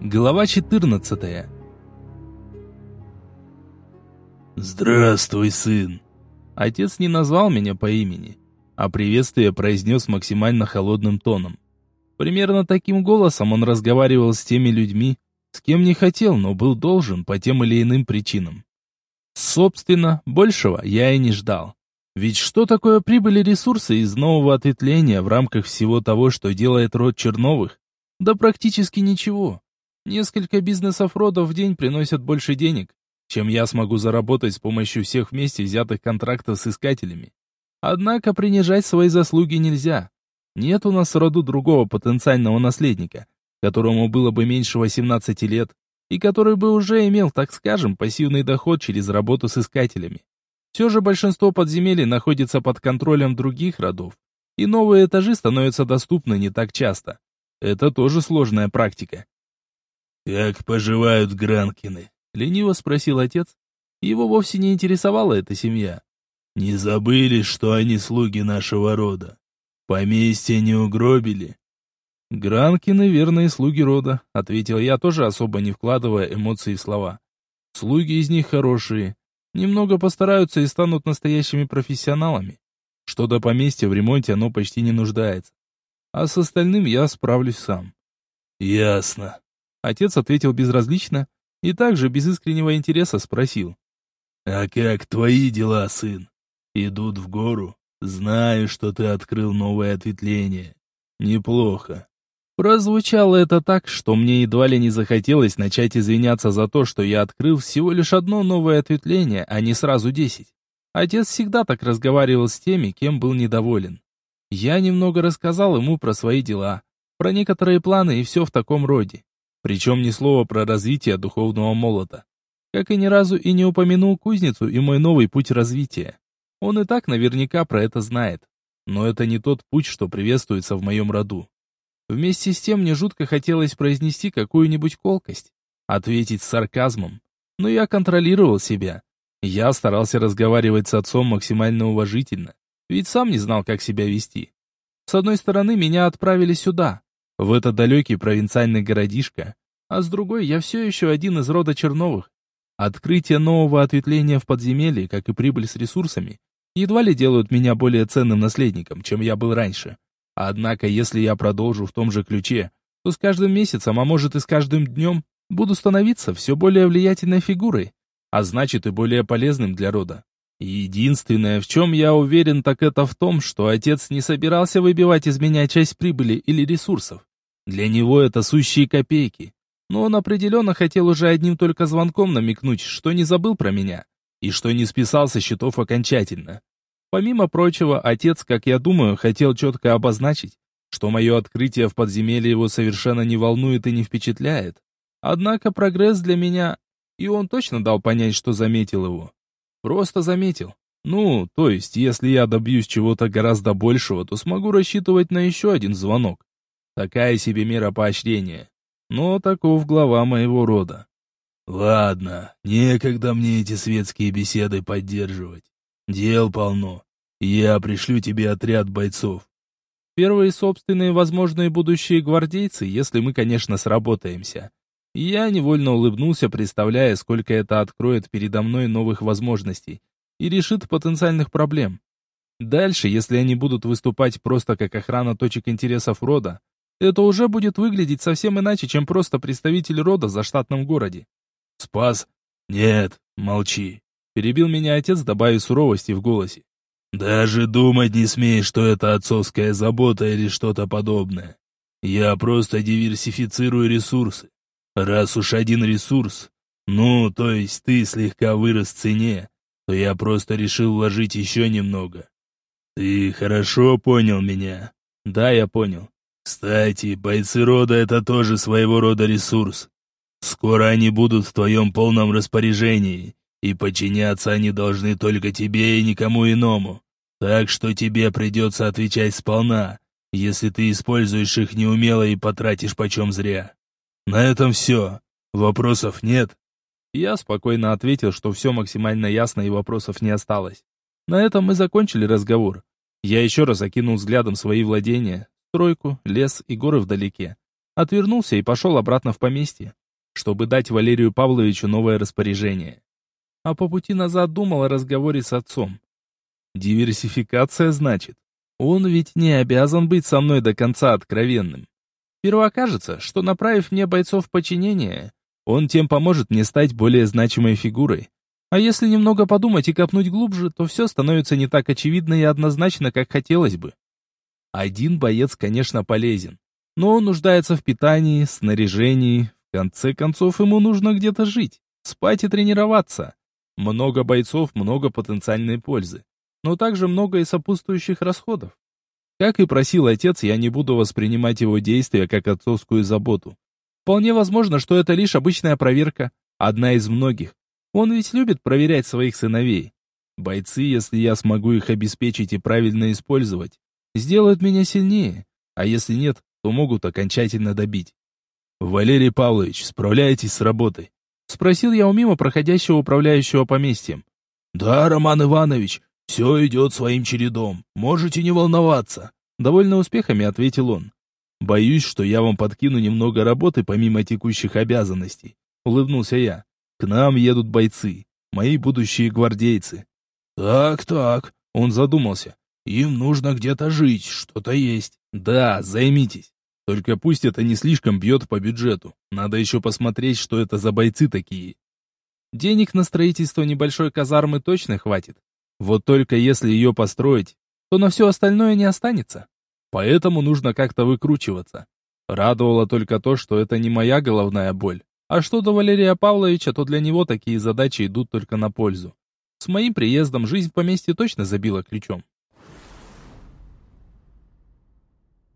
Глава 14. Здравствуй, сын. Отец не назвал меня по имени, а приветствие произнес максимально холодным тоном. Примерно таким голосом он разговаривал с теми людьми, с кем не хотел, но был должен по тем или иным причинам. Собственно, большего я и не ждал. Ведь что такое прибыли ресурсы из нового ответвления в рамках всего того, что делает род Черновых? Да практически ничего. Несколько бизнесов рода в день приносят больше денег, чем я смогу заработать с помощью всех вместе взятых контрактов с искателями. Однако принижать свои заслуги нельзя. Нет у нас в роду другого потенциального наследника, которому было бы меньше 18 лет, и который бы уже имел, так скажем, пассивный доход через работу с искателями. Все же большинство подземелий находится под контролем других родов, и новые этажи становятся доступны не так часто. Это тоже сложная практика. «Как поживают Гранкины?» — лениво спросил отец. Его вовсе не интересовала эта семья. «Не забыли, что они слуги нашего рода? Поместье не угробили?» «Гранкины — верные слуги рода», — ответил я, тоже особо не вкладывая эмоции в слова. «Слуги из них хорошие. Немного постараются и станут настоящими профессионалами. Что до поместья в ремонте оно почти не нуждается. А с остальным я справлюсь сам». «Ясно», Отец ответил безразлично и также без искреннего интереса спросил. «А как твои дела, сын? Идут в гору? Знаю, что ты открыл новое ответвление. Неплохо». Прозвучало это так, что мне едва ли не захотелось начать извиняться за то, что я открыл всего лишь одно новое ответвление, а не сразу десять. Отец всегда так разговаривал с теми, кем был недоволен. Я немного рассказал ему про свои дела, про некоторые планы и все в таком роде. Причем ни слова про развитие духовного молота. Как и ни разу и не упомянул кузницу и мой новый путь развития. Он и так наверняка про это знает. Но это не тот путь, что приветствуется в моем роду. Вместе с тем мне жутко хотелось произнести какую-нибудь колкость, ответить с сарказмом. Но я контролировал себя. Я старался разговаривать с отцом максимально уважительно, ведь сам не знал, как себя вести. С одной стороны, меня отправили сюда, в этот далекий провинциальный городишко, а с другой я все еще один из рода Черновых. Открытие нового ответвления в подземелье, как и прибыль с ресурсами, едва ли делают меня более ценным наследником, чем я был раньше. Однако, если я продолжу в том же ключе, то с каждым месяцем, а может и с каждым днем, буду становиться все более влиятельной фигурой, а значит и более полезным для рода. Единственное, в чем я уверен, так это в том, что отец не собирался выбивать из меня часть прибыли или ресурсов. Для него это сущие копейки. Но он определенно хотел уже одним только звонком намекнуть, что не забыл про меня, и что не списал со счетов окончательно. Помимо прочего, отец, как я думаю, хотел четко обозначить, что мое открытие в подземелье его совершенно не волнует и не впечатляет. Однако прогресс для меня, и он точно дал понять, что заметил его. Просто заметил. Ну, то есть, если я добьюсь чего-то гораздо большего, то смогу рассчитывать на еще один звонок. Такая себе мера поощрения. Но таков глава моего рода. Ладно, некогда мне эти светские беседы поддерживать. Дел полно. Я пришлю тебе отряд бойцов. Первые собственные возможные будущие гвардейцы, если мы, конечно, сработаемся. Я невольно улыбнулся, представляя, сколько это откроет передо мной новых возможностей и решит потенциальных проблем. Дальше, если они будут выступать просто как охрана точек интересов рода, это уже будет выглядеть совсем иначе, чем просто представитель рода за штатном городе. «Спас?» «Нет, молчи», — перебил меня отец, добавив суровости в голосе. «Даже думать не смей, что это отцовская забота или что-то подобное. Я просто диверсифицирую ресурсы. Раз уж один ресурс, ну, то есть ты слегка вырос в цене, то я просто решил вложить еще немного. Ты хорошо понял меня? Да, я понял. Кстати, бойцы рода — это тоже своего рода ресурс. Скоро они будут в твоем полном распоряжении, и подчиняться они должны только тебе и никому иному. Так что тебе придется отвечать сполна, если ты используешь их неумело и потратишь почем зря. На этом все. Вопросов нет?» Я спокойно ответил, что все максимально ясно и вопросов не осталось. На этом мы закончили разговор. Я еще раз окинул взглядом свои владения, стройку, лес и горы вдалеке. отвернулся и пошел обратно в поместье, чтобы дать Валерию Павловичу новое распоряжение. А по пути назад думал о разговоре с отцом. Диверсификация, значит. Он ведь не обязан быть со мной до конца откровенным. Сперва кажется, что направив мне бойцов в подчинение, он тем поможет мне стать более значимой фигурой. А если немного подумать и копнуть глубже, то все становится не так очевидно и однозначно, как хотелось бы. Один боец, конечно, полезен, но он нуждается в питании, снаряжении. В конце концов, ему нужно где-то жить, спать и тренироваться. Много бойцов, много потенциальной пользы, но также много и сопутствующих расходов. Как и просил отец, я не буду воспринимать его действия как отцовскую заботу. Вполне возможно, что это лишь обычная проверка, одна из многих. Он ведь любит проверять своих сыновей. Бойцы, если я смогу их обеспечить и правильно использовать, сделают меня сильнее, а если нет, то могут окончательно добить. «Валерий Павлович, справляетесь с работой?» Спросил я у мимо проходящего управляющего поместьем. «Да, Роман Иванович, «Все идет своим чередом, можете не волноваться», — довольно успехами ответил он. «Боюсь, что я вам подкину немного работы помимо текущих обязанностей», — улыбнулся я. «К нам едут бойцы, мои будущие гвардейцы». «Так-так», — он задумался. «Им нужно где-то жить, что-то есть». «Да, займитесь. Только пусть это не слишком бьет по бюджету. Надо еще посмотреть, что это за бойцы такие». Денег на строительство небольшой казармы точно хватит. Вот только если ее построить, то на все остальное не останется. Поэтому нужно как-то выкручиваться. Радовало только то, что это не моя головная боль. А что до Валерия Павловича, то для него такие задачи идут только на пользу. С моим приездом жизнь в поместье точно забила ключом.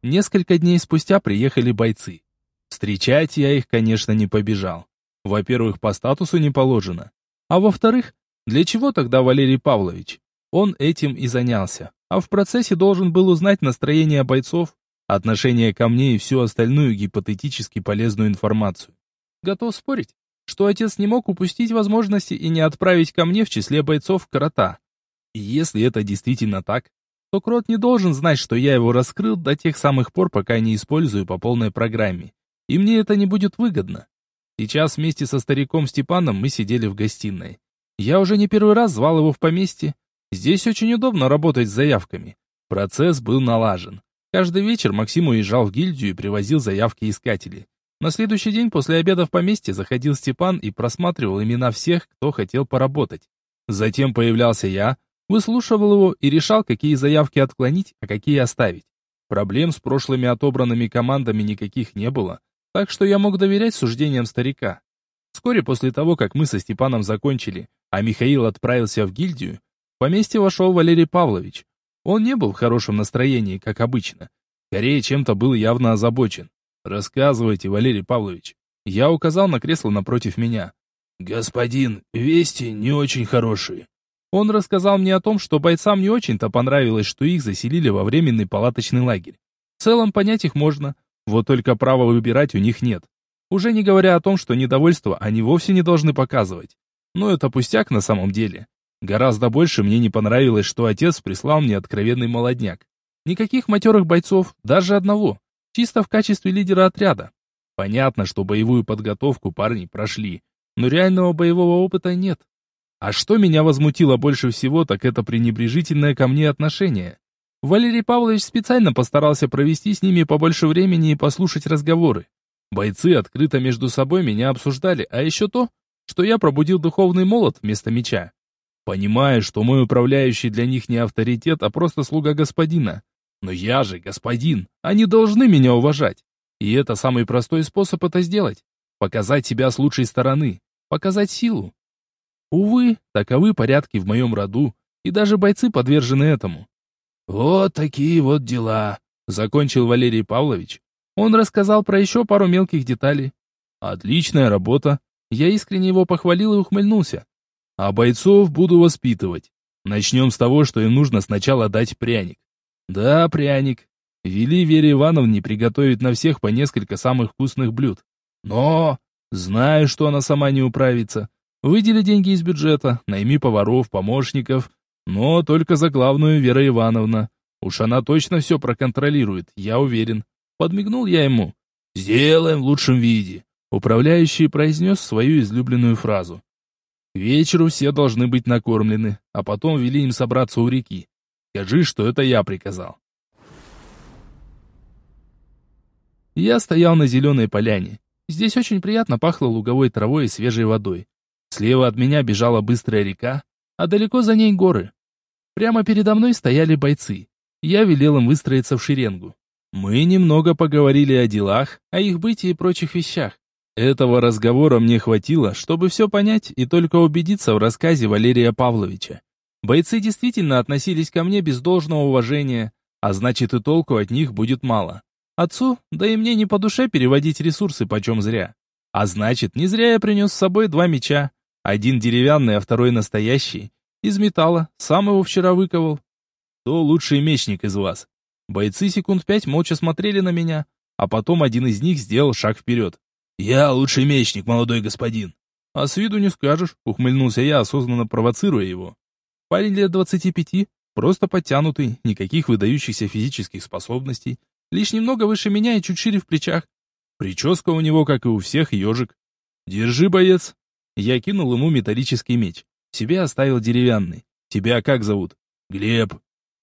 Несколько дней спустя приехали бойцы. Встречать я их, конечно, не побежал. Во-первых, по статусу не положено. А во-вторых, для чего тогда Валерий Павлович? Он этим и занялся, а в процессе должен был узнать настроение бойцов, отношение ко мне и всю остальную гипотетически полезную информацию. Готов спорить, что отец не мог упустить возможности и не отправить ко мне в числе бойцов Крота. И если это действительно так, то Крот не должен знать, что я его раскрыл до тех самых пор, пока не использую по полной программе. И мне это не будет выгодно. Сейчас вместе со стариком Степаном мы сидели в гостиной. Я уже не первый раз звал его в поместье. Здесь очень удобно работать с заявками. Процесс был налажен. Каждый вечер Максим уезжал в гильдию и привозил заявки искателей. На следующий день после обеда в поместье заходил Степан и просматривал имена всех, кто хотел поработать. Затем появлялся я, выслушивал его и решал, какие заявки отклонить, а какие оставить. Проблем с прошлыми отобранными командами никаких не было, так что я мог доверять суждениям старика. Вскоре после того, как мы со Степаном закончили, а Михаил отправился в гильдию, в поместье вошел Валерий Павлович. Он не был в хорошем настроении, как обычно. Скорее, чем-то был явно озабочен. «Рассказывайте, Валерий Павлович». Я указал на кресло напротив меня. «Господин, вести не очень хорошие». Он рассказал мне о том, что бойцам не очень-то понравилось, что их заселили во временный палаточный лагерь. В целом понять их можно, вот только права выбирать у них нет. Уже не говоря о том, что недовольство они вовсе не должны показывать. Но это пустяк на самом деле. Гораздо больше мне не понравилось, что отец прислал мне откровенный молодняк. Никаких матерых бойцов, даже одного. Чисто в качестве лидера отряда. Понятно, что боевую подготовку парни прошли, но реального боевого опыта нет. А что меня возмутило больше всего, так это пренебрежительное ко мне отношение. Валерий Павлович специально постарался провести с ними побольше времени и послушать разговоры. Бойцы открыто между собой меня обсуждали, а еще то, что я пробудил духовный молот вместо меча. Понимая, что мой управляющий для них не авторитет, а просто слуга господина. Но я же господин, они должны меня уважать. И это самый простой способ это сделать. Показать себя с лучшей стороны, показать силу. Увы, таковы порядки в моем роду, и даже бойцы подвержены этому. «Вот такие вот дела», — закончил Валерий Павлович. Он рассказал про еще пару мелких деталей. «Отличная работа. Я искренне его похвалил и ухмыльнулся. А бойцов буду воспитывать. Начнем с того, что им нужно сначала дать пряник. Да, пряник. Вели Вере Ивановне приготовить на всех по несколько самых вкусных блюд. Но, знаю, что она сама не управится. Выдели деньги из бюджета, найми поваров, помощников. Но только за главную Вера Ивановна. Уж она точно все проконтролирует, я уверен. Подмигнул я ему. Сделаем в лучшем виде. Управляющий произнес свою излюбленную фразу. К вечеру все должны быть накормлены, а потом вели им собраться у реки. Скажи, что это я приказал. Я стоял на зеленой поляне. Здесь очень приятно пахло луговой травой и свежей водой. Слева от меня бежала быстрая река, а далеко за ней горы. Прямо передо мной стояли бойцы. Я велел им выстроиться в шеренгу. Мы немного поговорили о делах, о их бытии и прочих вещах. Этого разговора мне хватило, чтобы все понять и только убедиться в рассказе Валерия Павловича. Бойцы действительно относились ко мне без должного уважения, а значит и толку от них будет мало. Отцу, да и мне не по душе переводить ресурсы почем зря. А значит, не зря я принес с собой два меча. Один деревянный, а второй настоящий. Из металла, сам его вчера выковал. Кто лучший мечник из вас? Бойцы секунд пять молча смотрели на меня, а потом один из них сделал шаг вперед. «Я лучший мечник, молодой господин». «А с виду не скажешь», — ухмыльнулся я, осознанно провоцируя его. Парень лет двадцати пяти, просто подтянутый, никаких выдающихся физических способностей, лишь немного выше меня и чуть шире в плечах. Прическа у него, как и у всех, ежик. «Держи, боец!» Я кинул ему металлический меч. Себе оставил деревянный. «Тебя как зовут?» «Глеб».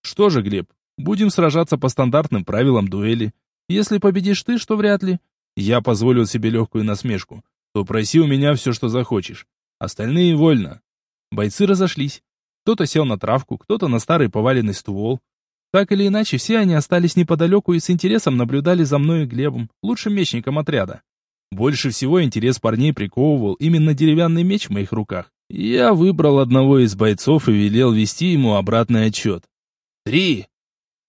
«Что же, Глеб, будем сражаться по стандартным правилам дуэли. Если победишь ты, что вряд ли. Я позволил себе легкую насмешку. То проси у меня все, что захочешь. Остальные вольно». Бойцы разошлись. Кто-то сел на травку, кто-то на старый поваленный ствол. Так или иначе, все они остались неподалеку и с интересом наблюдали за мной и Глебом, лучшим мечником отряда. Больше всего интерес парней приковывал именно деревянный меч в моих руках. Я выбрал одного из бойцов и велел вести ему обратный отчет. «Три,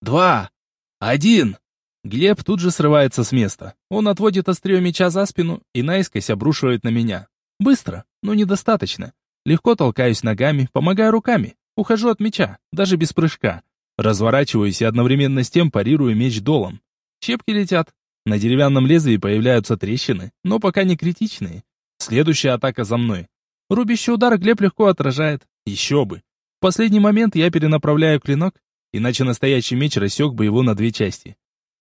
два, один!» Глеб тут же срывается с места. Он отводит острие меча за спину и наискось обрушивает на меня. Быстро, но недостаточно. Легко толкаюсь ногами, помогаю руками. Ухожу от меча, даже без прыжка. Разворачиваюсь и одновременно с тем парирую меч долом. Щепки летят. На деревянном лезвии появляются трещины, но пока не критичные. Следующая атака за мной. Рубящий удар Глеб легко отражает. Еще бы. В последний момент я перенаправляю клинок, иначе настоящий меч рассек бы его на две части.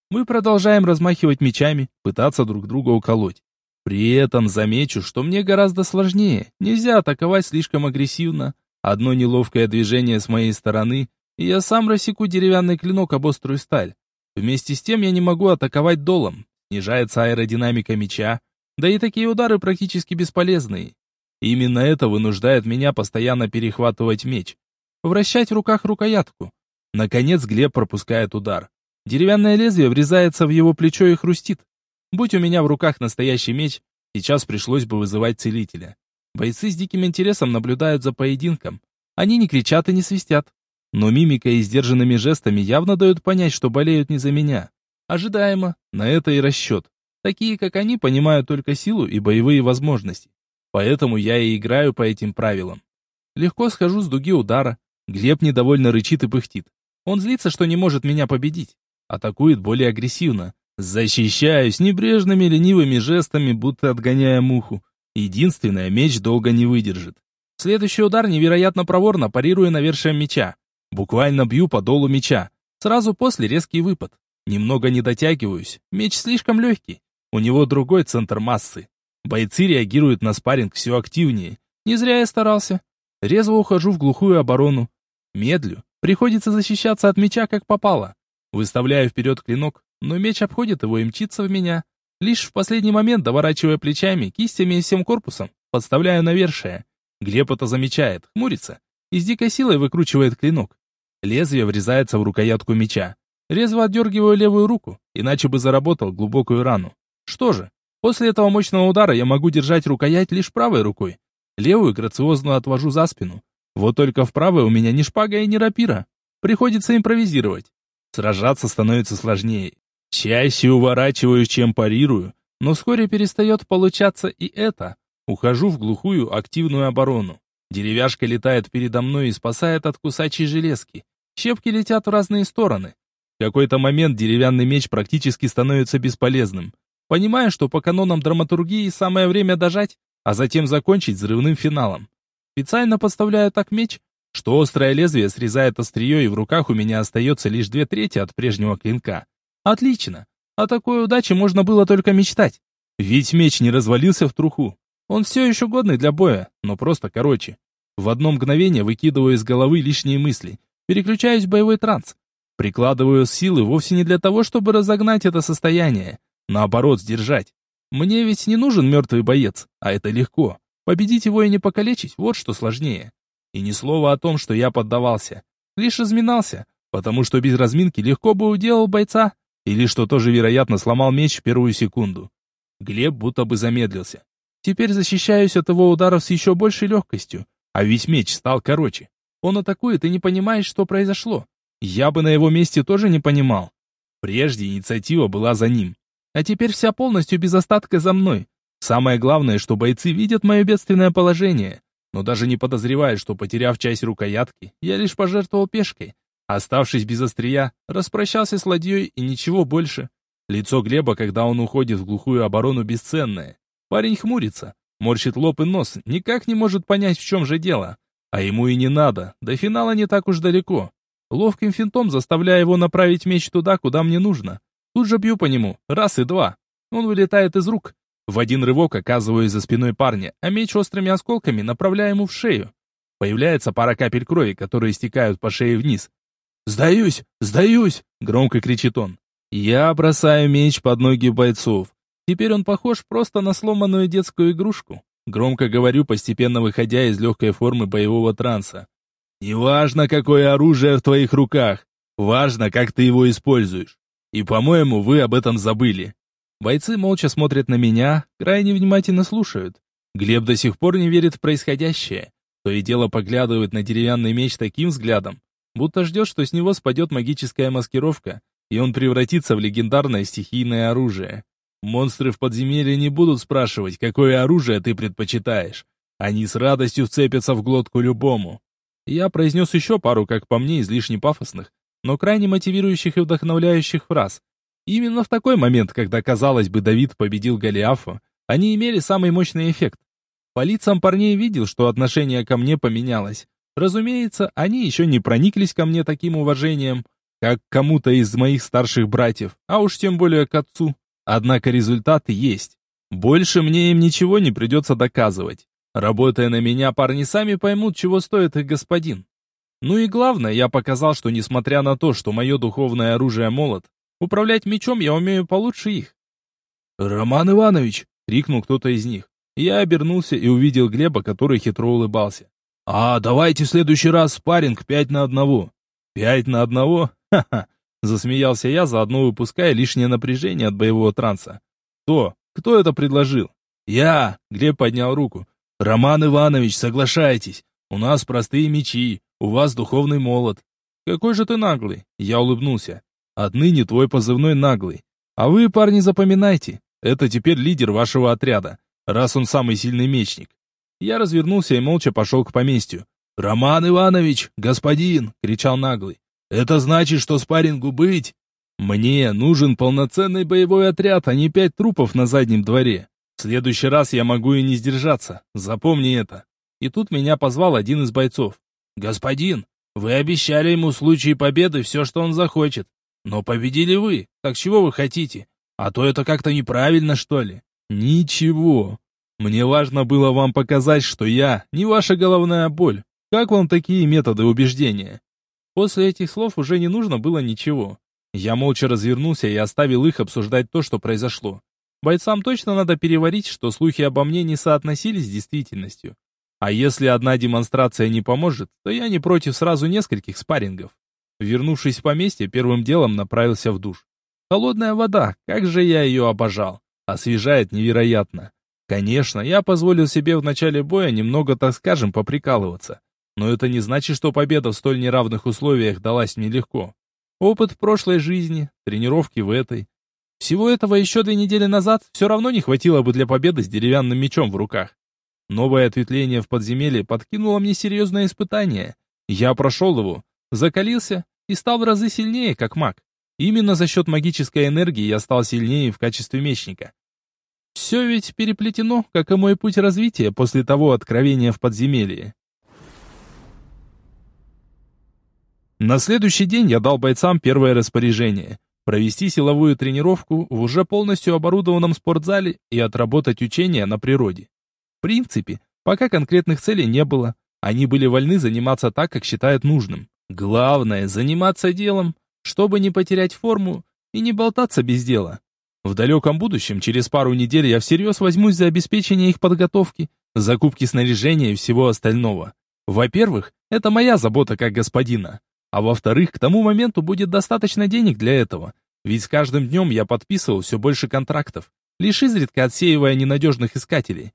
Мы продолжаем размахивать мечами, пытаться друг друга уколоть. При этом замечу, что мне гораздо сложнее. Нельзя атаковать слишком агрессивно. Одно неловкое движение с моей стороны, и я сам рассеку деревянный клинок об острую сталь. Вместе с тем я не могу атаковать долом. Снижается аэродинамика меча, да и такие удары практически бесполезные. Именно это вынуждает меня постоянно перехватывать меч. Вращать в руках рукоятку. Наконец Глеб пропускает удар. Деревянное лезвие врезается в его плечо и хрустит. Будь у меня в руках настоящий меч, сейчас пришлось бы вызывать целителя. Бойцы с диким интересом наблюдают за поединком. Они не кричат и не свистят. Но мимика и сдержанными жестами явно дают понять, что болеют не за меня. Ожидаемо, на это и расчет. Такие, как они, понимают только силу и боевые возможности. Поэтому я и играю по этим правилам. Легко схожу с дуги удара. Глеб недовольно рычит и пыхтит. Он злится, что не может меня победить. Атакует более агрессивно, Защищаюсь небрежными ленивыми жестами, будто отгоняя муху. Единственное, меч долго не выдержит. Следующий удар невероятно проворно парируя навершием меча. Буквально бью по долу меча. Сразу после резкий выпад. Немного не дотягиваюсь. Меч слишком легкий. У него другой центр массы. Бойцы реагируют на спарринг все активнее. Не зря я старался. Резво ухожу в глухую оборону. Медлю. Приходится защищаться от меча как попало. Выставляю вперед клинок, но меч обходит его и мчится в меня. Лишь в последний момент, доворачивая плечами, кистями и всем корпусом, подставляю навершие. Глеб это замечает, хмурится и с дикой силой выкручивает клинок. Лезвие врезается в рукоятку меча. Резво отдергиваю левую руку, иначе бы заработал глубокую рану. Что же, после этого мощного удара я могу держать рукоять лишь правой рукой. Левую грациозно отвожу за спину. Вот только в правой у меня ни шпага и ни рапира. Приходится импровизировать. Сражаться становится сложнее. Чаще уворачиваюсь, чем парирую, но вскоре перестает получаться и это. Ухожу в глухую активную оборону. Деревяшка летает передо мной и спасает от кусачей железки. Щепки летят в разные стороны. В какой-то момент деревянный меч практически становится бесполезным. Понимаю, что по канонам драматургии самое время дожать, а затем закончить взрывным финалом. Специально подставляю так меч, что острое лезвие срезает острие, и в руках у меня остается лишь две трети от прежнего клинка. Отлично. О такой удаче можно было только мечтать. Ведь меч не развалился в труху. Он все еще годный для боя, но просто короче. В одно мгновение выкидываю из головы лишние мысли, переключаюсь в боевой транс. Прикладываю силы вовсе не для того, чтобы разогнать это состояние, наоборот, сдержать. Мне ведь не нужен мертвый боец, а это легко. Победить его и не покалечить, вот что сложнее. И ни слова о том, что я поддавался. Лишь разминался, потому что без разминки легко бы уделал бойца, или, что тоже вероятно, сломал меч в первую секунду. Глеб будто бы замедлился. Теперь защищаюсь от его ударов с еще большей легкостью, а ведь меч стал короче. Он атакует и не понимает, что произошло. Я бы на его месте тоже не понимал. Прежде инициатива была за ним, а теперь вся полностью без остатка за мной. Самое главное, что бойцы видят мое бедственное положение, но даже не подозревают, что, потеряв часть рукоятки, я лишь пожертвовал пешкой. Оставшись без острия, распрощался с ладьей и ничего больше. Лицо Глеба, когда он уходит в глухую оборону, бесценное. Парень хмурится, морщит лоб и нос, никак не может понять, в чем же дело. А ему и не надо, до финала не так уж далеко. Ловким финтом заставляя его направить меч туда, куда мне нужно. Тут же бью по нему, раз и два. Он вылетает из рук. В один рывок оказываюсь за спиной парня, а меч острыми осколками направляю ему в шею. Появляется пара капель крови, которые стекают по шее вниз. «Сдаюсь! Сдаюсь!» — громко кричит он. Я бросаю меч под ноги бойцов. Теперь он похож просто на сломанную детскую игрушку. Громко говорю, постепенно выходя из легкой формы боевого транса. «Неважно, какое оружие в твоих руках, важно, как ты его используешь. И, по-моему, вы об этом забыли». Бойцы молча смотрят на меня, крайне внимательно слушают. Глеб до сих пор не верит в происходящее. То и дело поглядывает на деревянный меч таким взглядом, будто ждет, что с него спадет магическая маскировка, и он превратится в легендарное стихийное оружие. Монстры в подземелье не будут спрашивать, какое оружие ты предпочитаешь. Они с радостью вцепятся в глотку любому. Я произнес еще пару, как по мне, излишне пафосных, но крайне мотивирующих и вдохновляющих фраз. Именно в такой момент, когда, казалось бы, Давид победил Голиафа, они имели самый мощный эффект. По лицам парней видел, что отношение ко мне поменялось. Разумеется, они еще не прониклись ко мне таким уважением, как кому-то из моих старших братьев, а уж тем более к отцу. Однако результаты есть. Больше мне им ничего не придется доказывать. Работая на меня, парни сами поймут, чего стоит их господин. Ну и главное, я показал, что несмотря на то, что мое духовное оружие молот, управлять мечом я умею получше их. «Роман Иванович!» — крикнул кто-то из них. Я обернулся и увидел Глеба, который хитро улыбался. «А, давайте в следующий раз спарринг пять на одного». «Пять на одного? Ха-ха!» Засмеялся я, заодно выпуская лишнее напряжение от боевого транса. «Кто? Кто это предложил?» «Я!» — Глеб поднял руку. «Роман Иванович, соглашайтесь. У нас простые мечи, у вас духовный молот». «Какой же ты наглый!» — я улыбнулся. «Отныне твой позывной наглый. А вы, парни, запоминайте, это теперь лидер вашего отряда, раз он самый сильный мечник. Я развернулся и молча пошел к поместью. «Роман Иванович, господин!» — кричал наглый. «Это значит, что спаррингу быть?» «Мне нужен полноценный боевой отряд, а не пять трупов на заднем дворе. В следующий раз я могу и не сдержаться, запомни это». И тут меня позвал один из бойцов. «Господин, вы обещали ему в случае победы все, что он захочет. Но победили вы, так чего вы хотите? А то это как-то неправильно, что ли?» «Ничего. Мне важно было вам показать, что я не ваша головная боль. Как вам такие методы убеждения? После этих слов уже не нужно было ничего. Я молча развернулся и оставил их обсуждать то, что произошло. Бойцам точно надо переварить, что слухи обо мне не соотносились с действительностью. А если одна демонстрация не поможет, то я не против сразу нескольких спаррингов. Вернувшись в поместье, первым делом направился в душ. Холодная вода, как же я ее обожал. Освежает невероятно. Конечно, я позволил себе в начале боя немного, так скажем, поприкалываться. Но это не значит, что победа в столь неравных условиях далась мне легко. Опыт прошлой жизни, тренировки в этой. Всего этого еще две недели назад все равно не хватило бы для победы с деревянным мечом в руках. Новое ответвление в подземелье подкинуло мне серьезное испытание. Я прошел его, закалился и стал в разы сильнее, как маг. Именно за счет магической энергии я стал сильнее в качестве мечника. Все ведь переплетено, как и мой путь развития после того откровения в подземелье. На следующий день я дал бойцам первое распоряжение. провести силовую тренировку в уже полностью оборудованном спортзале и отработать учения на природе. В принципе, пока конкретных целей не было, они были вольны заниматься так, как считают нужным. Главное – заниматься делом, чтобы не потерять форму и не болтаться без дела. В далеком будущем, через пару недель, я всерьез возьмусь за обеспечение их подготовки, закупки снаряжения и всего остального. Во-первых, это моя забота как господина. А во-вторых, к тому моменту будет достаточно денег для этого. Ведь с каждым днем я подписывал все больше контрактов, лишь изредка отсеивая ненадежных искателей.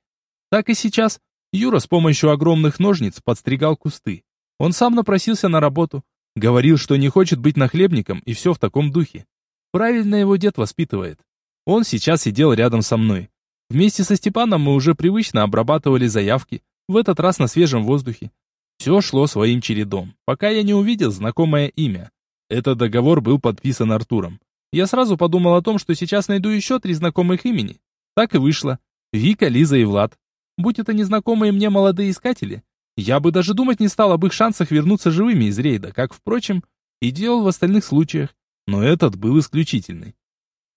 Так и сейчас Юра с помощью огромных ножниц подстригал кусты. Он сам напросился на работу, говорил, что не хочет быть нахлебником и все в таком духе. Правильно его дед воспитывает. Он сейчас сидел рядом со мной. Вместе со Степаном мы уже привычно обрабатывали заявки, в этот раз на свежем воздухе. Все шло своим чередом, пока я не увидел знакомое имя. Этот договор был подписан Артуром. Я сразу подумал о том, что сейчас найду еще три знакомых имени. Так и вышло. Вика, Лиза и Влад. Будь это незнакомые мне молодые искатели, я бы даже думать не стал об их шансах вернуться живыми из рейда, как, впрочем, и делал в остальных случаях. Но этот был исключительный.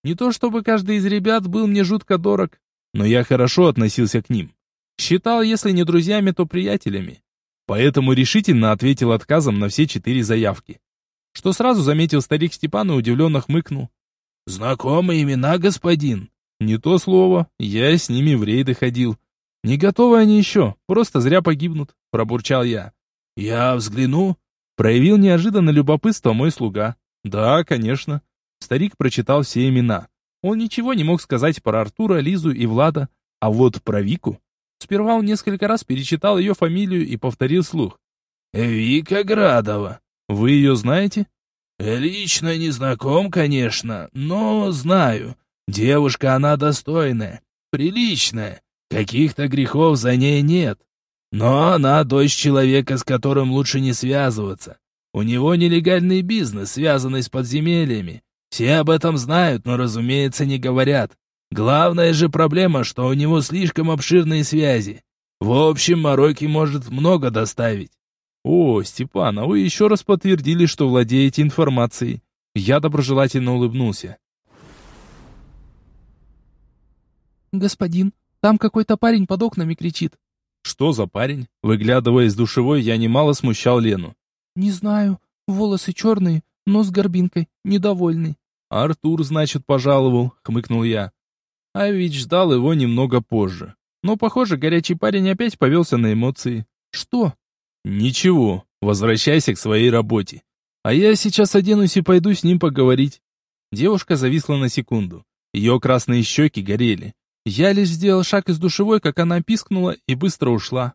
Не то чтобы каждый из ребят был мне жутко дорог, но я хорошо относился к ним. Считал, если не друзьями, то приятелями. Поэтому решительно ответил отказом на все четыре заявки. Что сразу заметил старик Степан и удивленно хмыкнул. «Знакомые имена, господин?» «Не то слово. Я с ними в рейды ходил. Не готовы они еще, просто зря погибнут», — пробурчал я. «Я взгляну?» — проявил неожиданно любопытство мой слуга. «Да, конечно». Старик прочитал все имена. Он ничего не мог сказать про Артура, Лизу и Влада, а вот про Вику. Сперва он несколько раз перечитал ее фамилию и повторил слух. «Вика Градова. Вы ее знаете?» «Лично не знаком, конечно, но знаю. Девушка она достойная, приличная, каких-то грехов за ней нет. Но она дочь человека, с которым лучше не связываться. У него нелегальный бизнес, связанный с подземельями. Все об этом знают, но, разумеется, не говорят. Главная же проблема, что у него слишком обширные связи. В общем, Мороки может много доставить. О, Степан, а вы еще раз подтвердили, что владеете информацией. Я доброжелательно улыбнулся. Господин, там какой-то парень под окнами кричит. Что за парень? Выглядывая из душевой, я немало смущал Лену. Не знаю, волосы черные, но с горбинкой, недовольный. Артур, значит, пожаловал, хмыкнул я. А ведь ждал его немного позже. Но, похоже, горячий парень опять повелся на эмоции. Что? Ничего, возвращайся к своей работе. А я сейчас оденусь и пойду с ним поговорить. Девушка зависла на секунду. Ее красные щеки горели. Я лишь сделал шаг из душевой, как она пискнула и быстро ушла.